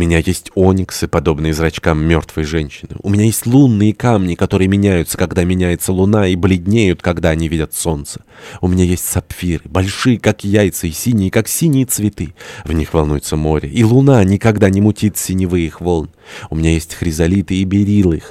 меня есть ониксы, подобные зрачкам мертвой женщины. У меня есть лунные камни, которые меняются, когда меняется луна, и бледнеют, когда они видят солнце. У меня есть сапфиры, большие, как яйца, и синие, как синие цветы. В них волнуется море, и луна никогда не мутит синевы их волн. У меня есть хризолиты и берилы их.